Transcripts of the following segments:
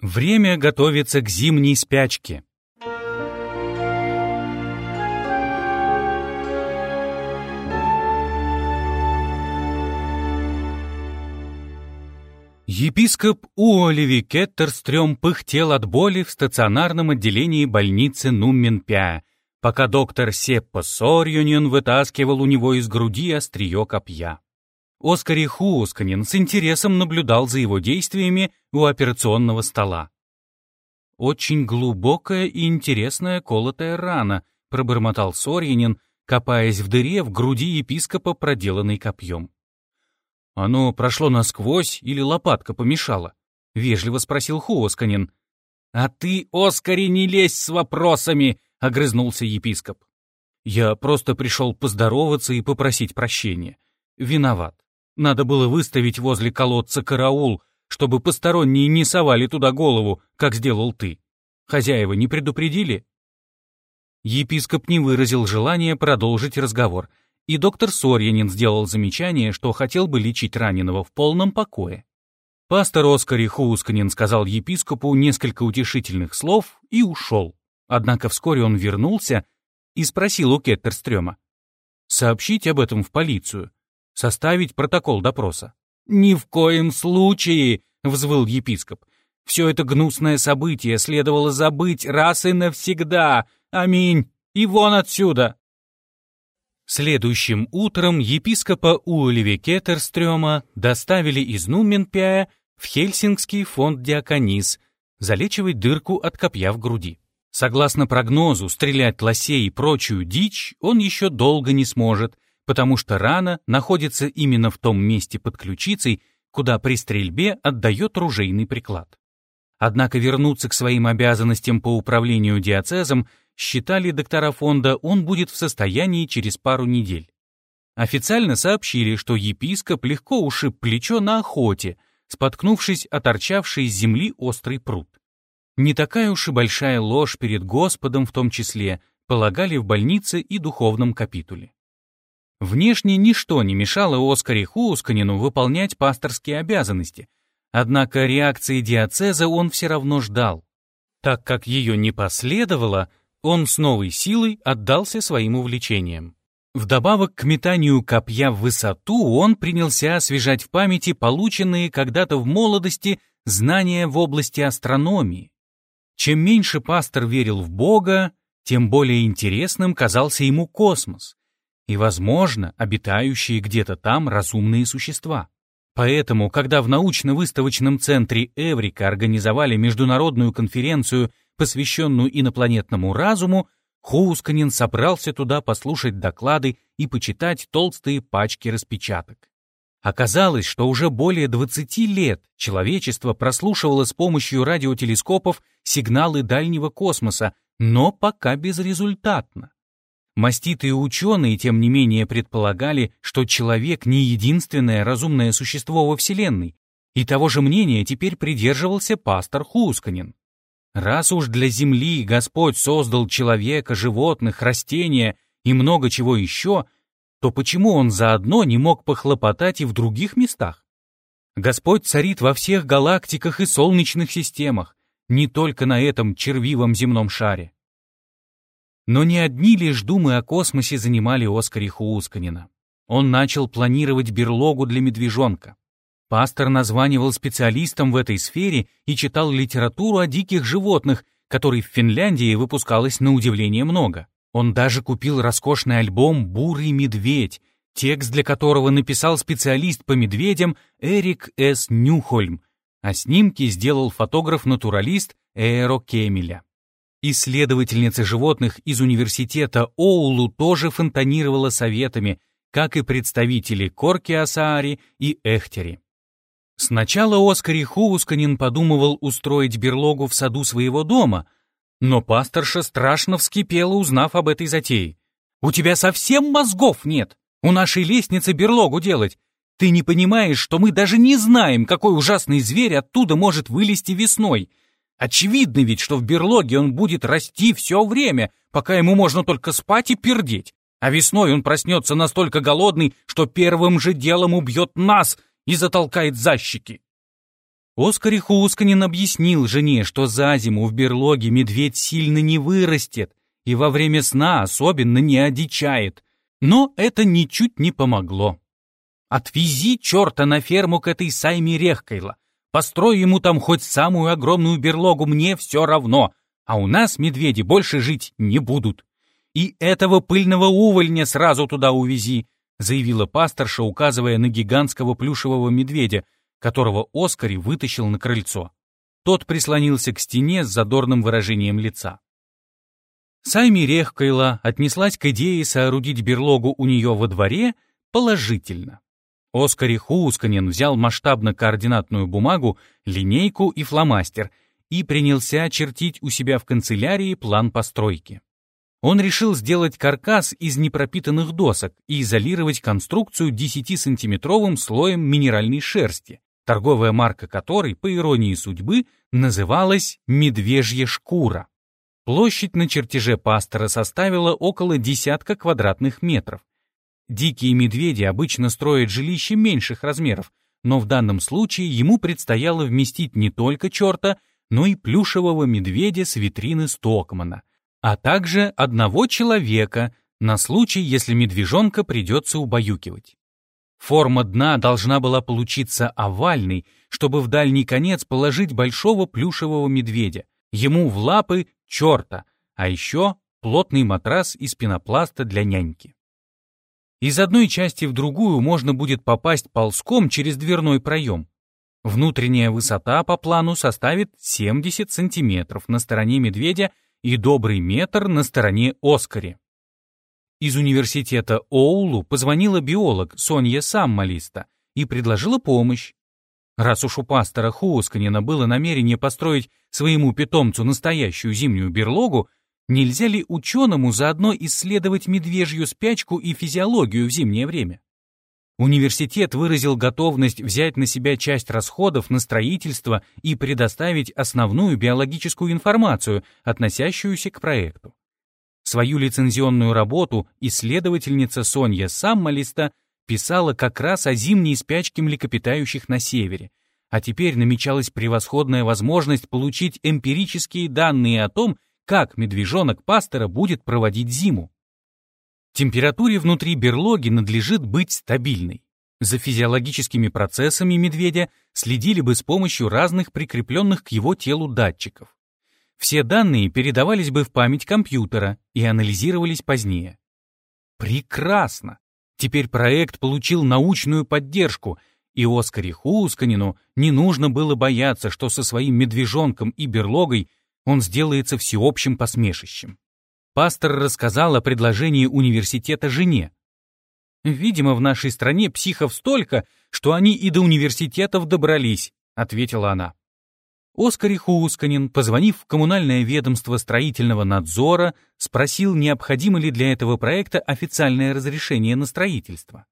Время готовится к зимней спячке. Епископ Уоливи Кеттерстрём пыхтел от боли в стационарном отделении больницы Нумменпя, пока доктор Сеппо Сорюнин вытаскивал у него из груди острие копья. Оскари Хуусканин с интересом наблюдал за его действиями у операционного стола. «Очень глубокая и интересная колотая рана», — пробормотал Сорьянин, копаясь в дыре в груди епископа, проделанной копьем. «Оно прошло насквозь или лопатка помешала?» — вежливо спросил Хуосканин. «А ты, Оскари, не лезь с вопросами!» — огрызнулся епископ. «Я просто пришел поздороваться и попросить прощения. Виноват. Надо было выставить возле колодца караул, чтобы посторонние не совали туда голову, как сделал ты. Хозяева не предупредили?» Епископ не выразил желания продолжить разговор, и доктор Сорьянин сделал замечание, что хотел бы лечить раненого в полном покое. Пастор Оскар Хусканин сказал епископу несколько утешительных слов и ушел. Однако вскоре он вернулся и спросил у Кеттерстрёма. «Сообщить об этом в полицию? Составить протокол допроса?» «Ни в коем случае!» — взвыл епископ. «Все это гнусное событие следовало забыть раз и навсегда! Аминь! И вон отсюда!» Следующим утром епископа Уоливи Кеттерстрёма доставили из Нуменпяя в Хельсингский фонд Диаконис залечивать дырку от копья в груди. Согласно прогнозу, стрелять лосей и прочую дичь он еще долго не сможет, потому что рана находится именно в том месте под ключицей, куда при стрельбе отдает ружейный приклад. Однако вернуться к своим обязанностям по управлению диацезом считали доктора фонда, он будет в состоянии через пару недель. Официально сообщили, что епископ легко ушиб плечо на охоте, споткнувшись о торчавший из земли острый пруд. Не такая уж и большая ложь перед Господом в том числе, полагали в больнице и духовном капитуле. Внешне ничто не мешало Оскаре Хуусканину выполнять пасторские обязанности, однако реакции диацеза он все равно ждал. Так как ее не последовало, он с новой силой отдался своим увлечениям. Вдобавок к метанию копья в высоту он принялся освежать в памяти полученные когда-то в молодости знания в области астрономии. Чем меньше пастор верил в Бога, тем более интересным казался ему космос и, возможно, обитающие где-то там разумные существа. Поэтому, когда в научно-выставочном центре Эврика организовали международную конференцию, посвященную инопланетному разуму, Хоусканин собрался туда послушать доклады и почитать толстые пачки распечаток. Оказалось, что уже более 20 лет человечество прослушивало с помощью радиотелескопов сигналы дальнего космоса, но пока безрезультатно. Маститые ученые, тем не менее, предполагали, что человек не единственное разумное существо во Вселенной, и того же мнения теперь придерживался пастор Хусканин. Раз уж для Земли Господь создал человека, животных, растения и много чего еще, то почему он заодно не мог похлопотать и в других местах? Господь царит во всех галактиках и солнечных системах, не только на этом червивом земном шаре. Но не одни лишь думы о космосе занимали Оскари Хуусканина. Он начал планировать берлогу для медвежонка. Пастор названивал специалистам в этой сфере и читал литературу о диких животных, которой в Финляндии выпускалось на удивление много. Он даже купил роскошный альбом «Бурый медведь», текст для которого написал специалист по медведям Эрик С. Нюхольм, а снимки сделал фотограф-натуралист Эро Кемеля. Исследовательница животных из университета Оулу тоже фонтанировала советами, как и представители Корки Асаари и Эхтери. Сначала Оскари Хуусканин подумывал устроить берлогу в саду своего дома, но пасторша страшно вскипела, узнав об этой затее. «У тебя совсем мозгов нет! У нашей лестницы берлогу делать! Ты не понимаешь, что мы даже не знаем, какой ужасный зверь оттуда может вылезти весной!» Очевидно ведь, что в берлоге он будет расти все время, пока ему можно только спать и пердеть. А весной он проснется настолько голодный, что первым же делом убьет нас и затолкает за щеки. Оскар Хусканин объяснил жене, что за зиму в берлоге медведь сильно не вырастет и во время сна особенно не одичает. Но это ничуть не помогло. Отвези черта на ферму к этой Сайме Рехкайла. Построй ему там хоть самую огромную берлогу, мне все равно. А у нас медведи больше жить не будут. И этого пыльного увольня сразу туда увези, заявила пасторша, указывая на гигантского плюшевого медведя, которого Оскари вытащил на крыльцо. Тот прислонился к стене с задорным выражением лица. Сайми Рехкайла отнеслась к идее соорудить берлогу у нее во дворе положительно. Оскари Хусканин взял масштабно-координатную бумагу, линейку и фломастер и принялся чертить у себя в канцелярии план постройки. Он решил сделать каркас из непропитанных досок и изолировать конструкцию 10-сантиметровым слоем минеральной шерсти, торговая марка которой, по иронии судьбы, называлась «медвежья шкура». Площадь на чертеже пастора составила около десятка квадратных метров. Дикие медведи обычно строят жилища меньших размеров, но в данном случае ему предстояло вместить не только черта, но и плюшевого медведя с витрины Стокмана, а также одного человека на случай, если медвежонка придется убаюкивать. Форма дна должна была получиться овальной, чтобы в дальний конец положить большого плюшевого медведя, ему в лапы черта, а еще плотный матрас из пенопласта для няньки. Из одной части в другую можно будет попасть ползком через дверной проем. Внутренняя высота по плану составит 70 сантиметров на стороне медведя и добрый метр на стороне Оскари. Из университета Оулу позвонила биолог Сонья Саммалиста и предложила помощь. Раз уж у пастора Хуосканина было намерение построить своему питомцу настоящую зимнюю берлогу, нельзя ли ученому заодно исследовать медвежью спячку и физиологию в зимнее время? Университет выразил готовность взять на себя часть расходов на строительство и предоставить основную биологическую информацию, относящуюся к проекту. Свою лицензионную работу исследовательница Сонья Саммалиста писала как раз о зимней спячке млекопитающих на севере, а теперь намечалась превосходная возможность получить эмпирические данные о том, как медвежонок пастора будет проводить зиму. Температуре внутри берлоги надлежит быть стабильной. За физиологическими процессами медведя следили бы с помощью разных прикрепленных к его телу датчиков. Все данные передавались бы в память компьютера и анализировались позднее. Прекрасно! Теперь проект получил научную поддержку, и Оскаре Хусканину не нужно было бояться, что со своим медвежонком и берлогой он сделается всеобщим посмешищем. Пастор рассказал о предложении университета жене. «Видимо, в нашей стране психов столько, что они и до университетов добрались», — ответила она. Оскар Хусканин, позвонив в коммунальное ведомство строительного надзора, спросил, необходимо ли для этого проекта официальное разрешение на строительство.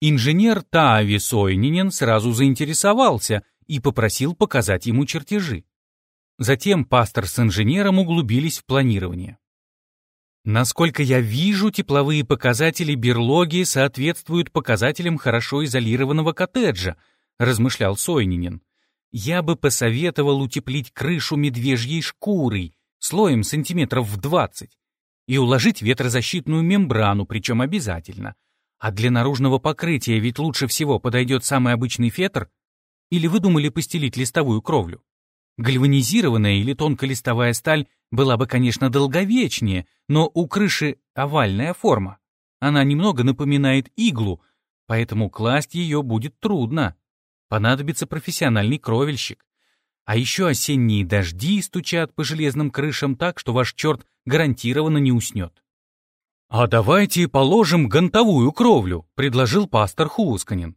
Инженер Таави Сойнинен сразу заинтересовался и попросил показать ему чертежи. Затем пастор с инженером углубились в планирование. Насколько я вижу, тепловые показатели берлоги соответствуют показателям хорошо изолированного коттеджа, размышлял Сойнинен я бы посоветовал утеплить крышу медвежьей шкурой слоем сантиметров в 20 и уложить ветрозащитную мембрану, причем обязательно. А для наружного покрытия ведь лучше всего подойдет самый обычный фетр? Или вы думали постелить листовую кровлю? Гальванизированная или тонколистовая сталь была бы, конечно, долговечнее, но у крыши овальная форма. Она немного напоминает иглу, поэтому класть ее будет трудно. Понадобится профессиональный кровельщик. А еще осенние дожди стучат по железным крышам так, что ваш черт гарантированно не уснет. «А давайте положим гонтовую кровлю», — предложил пастор Хусканин.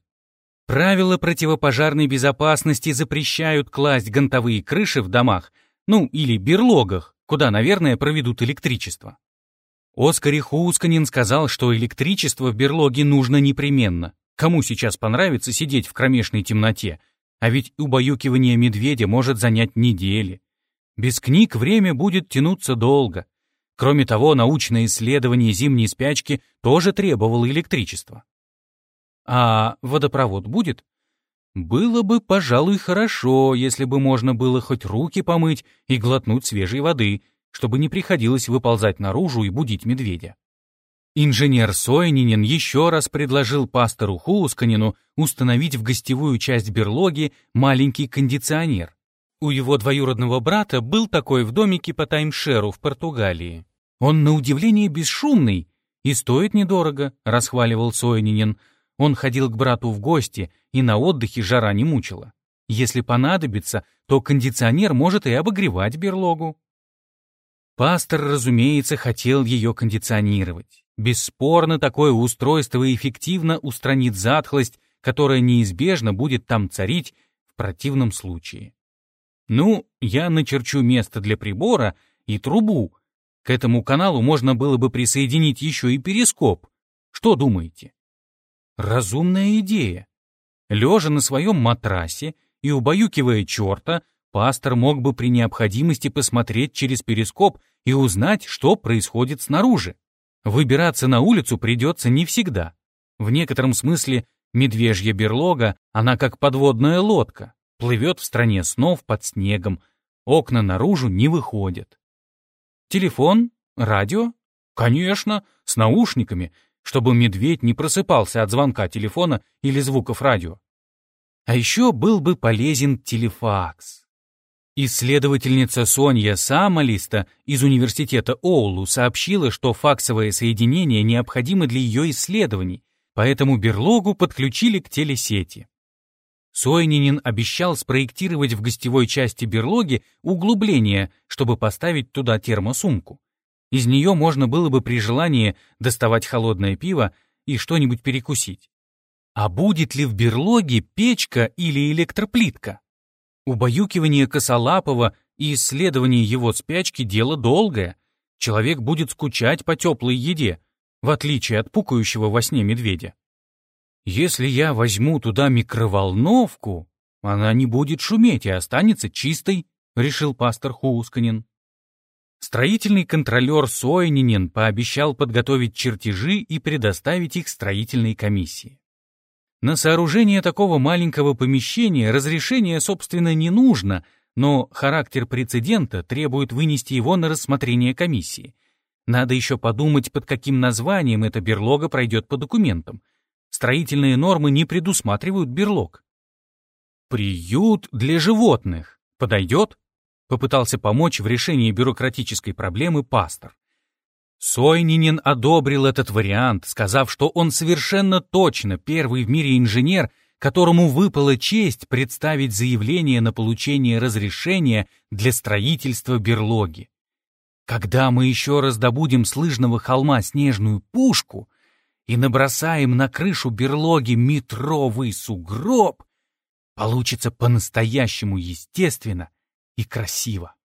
Правила противопожарной безопасности запрещают класть гонтовые крыши в домах, ну или берлогах, куда, наверное, проведут электричество. Оскар Хусканин сказал, что электричество в берлоге нужно непременно. Кому сейчас понравится сидеть в кромешной темноте? А ведь убаюкивание медведя может занять недели. Без книг время будет тянуться долго. Кроме того, научное исследование зимней спячки тоже требовало электричества. А водопровод будет? Было бы, пожалуй, хорошо, если бы можно было хоть руки помыть и глотнуть свежей воды, чтобы не приходилось выползать наружу и будить медведя. Инженер Сойнинин еще раз предложил пастору Хуусканину установить в гостевую часть берлоги маленький кондиционер. У его двоюродного брата был такой в домике по таймшеру в Португалии. Он, на удивление, бесшумный и стоит недорого, расхваливал Сойнинин. Он ходил к брату в гости, и на отдыхе жара не мучила. Если понадобится, то кондиционер может и обогревать берлогу. Пастор, разумеется, хотел ее кондиционировать. Бесспорно, такое устройство эффективно устранит затхлость, которая неизбежно будет там царить в противном случае. Ну, я начерчу место для прибора и трубу. К этому каналу можно было бы присоединить еще и перископ. Что думаете? Разумная идея. Лежа на своем матрасе и убаюкивая черта, пастор мог бы при необходимости посмотреть через перископ и узнать, что происходит снаружи. Выбираться на улицу придется не всегда. В некотором смысле медвежья берлога, она как подводная лодка, плывет в стране снов под снегом, окна наружу не выходят. Телефон? Радио? Конечно, с наушниками, чтобы медведь не просыпался от звонка телефона или звуков радио. А еще был бы полезен телефакс. Исследовательница Сонья Самолиста из университета Оулу сообщила, что факсовое соединение необходимо для ее исследований, поэтому берлогу подключили к телесети. Сойнинин обещал спроектировать в гостевой части берлоги углубление, чтобы поставить туда термосумку. Из нее можно было бы при желании доставать холодное пиво и что-нибудь перекусить. А будет ли в берлоге печка или электроплитка? Убаюкивание Косолапова и исследование его спячки — дело долгое. Человек будет скучать по теплой еде, в отличие от пукающего во сне медведя. Если я возьму туда микроволновку, она не будет шуметь и останется чистой, решил пастор Хуусканин. Строительный контролер Сойнинин пообещал подготовить чертежи и предоставить их строительной комиссии. На сооружение такого маленького помещения разрешение, собственно, не нужно, но характер прецедента требует вынести его на рассмотрение комиссии. Надо еще подумать, под каким названием эта берлога пройдет по документам. Строительные нормы не предусматривают берлог. «Приют для животных» подойдет? Попытался помочь в решении бюрократической проблемы пастор. Сойнинин одобрил этот вариант, сказав, что он совершенно точно первый в мире инженер, которому выпала честь представить заявление на получение разрешения для строительства берлоги. Когда мы еще раз добудем с лыжного холма снежную пушку и набросаем на крышу берлоги метровый сугроб, получится по-настоящему естественно и красиво.